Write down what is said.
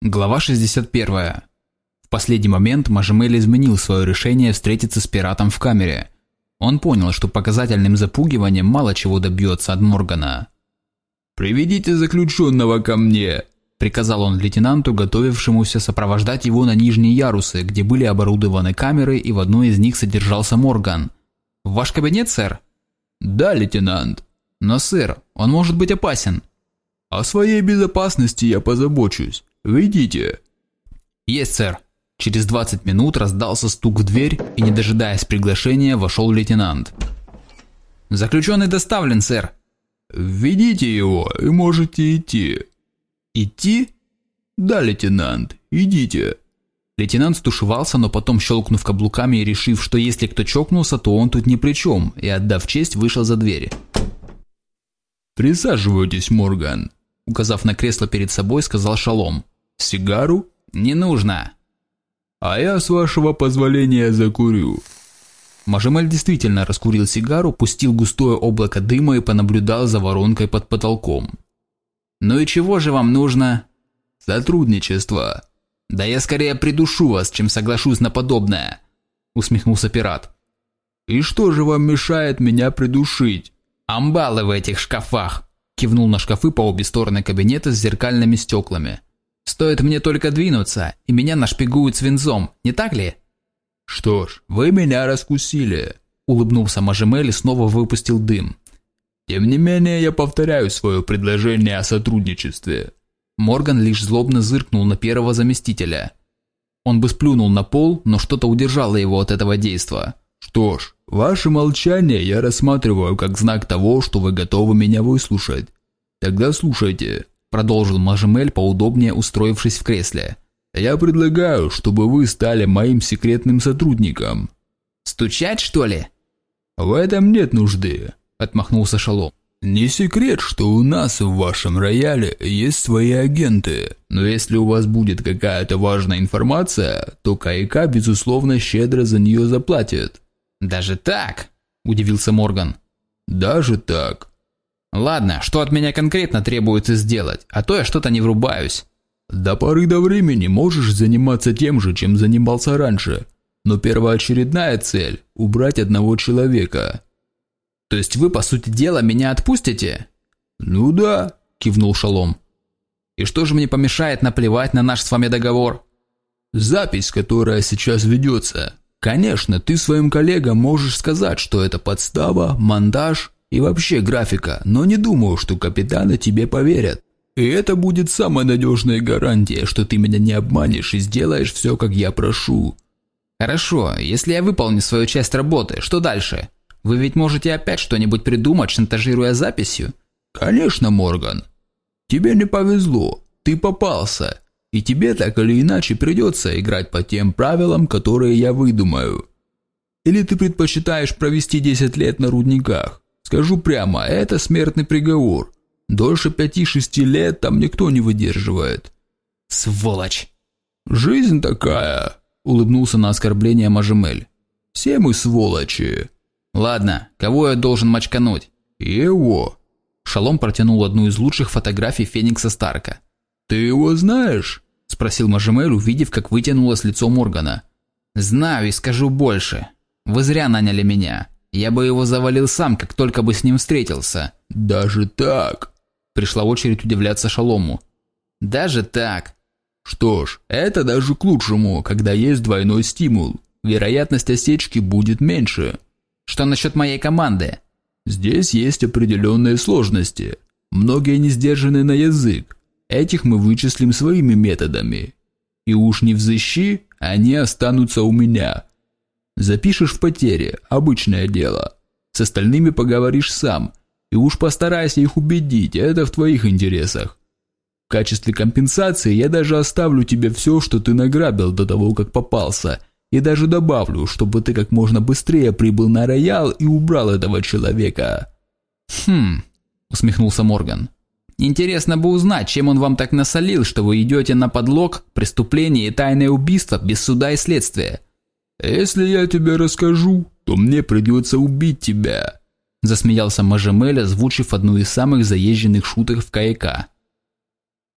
Глава 61. В последний момент Мажемель изменил свое решение встретиться с пиратом в камере. Он понял, что показательным запугиванием мало чего добьется от Моргана. «Приведите заключенного ко мне!» – приказал он лейтенанту, готовившемуся сопровождать его на нижние ярусы, где были оборудованы камеры, и в одной из них содержался Морган. «В ваш кабинет, сэр?» «Да, лейтенант». «Но, сэр, он может быть опасен». «О своей безопасности я позабочусь. Ведите. Есть, сэр. Через 20 минут раздался стук в дверь, и не дожидаясь приглашения, вошел лейтенант. Заключенный доставлен, сэр. Введите его, и можете идти. Идти? Да, лейтенант, идите. Лейтенант стушевался, но потом, щелкнув каблуками и решив, что если кто чокнулся, то он тут ни при чем, и отдав честь, вышел за дверь. «Присаживайтесь, Морган», – указав на кресло перед собой, сказал Шалом. Сигару? Не нужно. А я, с вашего позволения, закурю. Мажемель действительно раскурил сигару, пустил густое облако дыма и понаблюдал за воронкой под потолком. «Ну и чего же вам нужно?» «Сотрудничество». «Да я скорее придушу вас, чем соглашусь на подобное», – усмехнулся пират. «И что же вам мешает меня придушить?» «Амбалы в этих шкафах», – кивнул на шкафы по обе стороны кабинета с зеркальными стеклами. Стоит мне только двинуться, и меня нашпигуют свинцом, не так ли? Что ж, вы меня раскусили, улыбнулся Мажемель и снова выпустил дым. Тем не менее, я повторяю свое предложение о сотрудничестве. Морган лишь злобно зыркнул на первого заместителя. Он бы сплюнул на пол, но что-то удержало его от этого действа. Что ж, ваше молчание я рассматриваю как знак того, что вы готовы меня выслушать. Тогда слушайте продолжил Мажемель, поудобнее устроившись в кресле. «Я предлагаю, чтобы вы стали моим секретным сотрудником». «Стучать, что ли?» «В этом нет нужды», – отмахнулся Шалом. «Не секрет, что у нас в вашем рояле есть свои агенты, но если у вас будет какая-то важная информация, то КАИК, безусловно, щедро за нее заплатит». «Даже так?» – удивился Морган. «Даже так. Ладно, что от меня конкретно требуется сделать, а то я что-то не врубаюсь. До поры до времени можешь заниматься тем же, чем занимался раньше. Но первоочередная цель – убрать одного человека. То есть вы, по сути дела, меня отпустите? Ну да, кивнул Шалом. И что же мне помешает наплевать на наш с вами договор? Запись, которая сейчас ведется. Конечно, ты своим коллегам можешь сказать, что это подстава, монтаж и вообще графика, но не думаю, что капитаны тебе поверят. И это будет самая надежная гарантия, что ты меня не обманешь и сделаешь все, как я прошу. Хорошо, если я выполню свою часть работы, что дальше? Вы ведь можете опять что-нибудь придумать, шантажируя записью? Конечно, Морган. Тебе не повезло, ты попался. И тебе так или иначе придется играть по тем правилам, которые я выдумаю. Или ты предпочитаешь провести 10 лет на рудниках? Скажу прямо, это смертный приговор. Дольше пяти-шести лет там никто не выдерживает. Сволочь. Жизнь такая, улыбнулся на оскорбление Мажемель. Все мы сволочи. Ладно, кого я должен мочкануть? Его. Шалом протянул одну из лучших фотографий Феникса Старка. Ты его знаешь? спросил Мажемель, увидев, как вытянулось лицо Моргана. Знаю и скажу больше. Вы зря наняли меня. Я бы его завалил сам, как только бы с ним встретился. Даже так? Пришла очередь удивляться Шалому. Даже так. Что ж, это даже к лучшему, когда есть двойной стимул. Вероятность осечки будет меньше. Что насчет моей команды? Здесь есть определенные сложности. Многие не сдержаны на язык. Этих мы вычислим своими методами. И уж не взыщи, они останутся у меня. Запишешь в потере, обычное дело. С остальными поговоришь сам. И уж постарайся их убедить, это в твоих интересах. В качестве компенсации я даже оставлю тебе все, что ты награбил до того, как попался. И даже добавлю, чтобы ты как можно быстрее прибыл на роял и убрал этого человека. Хм, усмехнулся Морган. Интересно бы узнать, чем он вам так насолил, что вы идете на подлог, преступление и тайное убийство без суда и следствия. «Если я тебе расскажу, то мне придется убить тебя», засмеялся Мажемель, озвучив одну из самых заезженных шуток в КАЭК.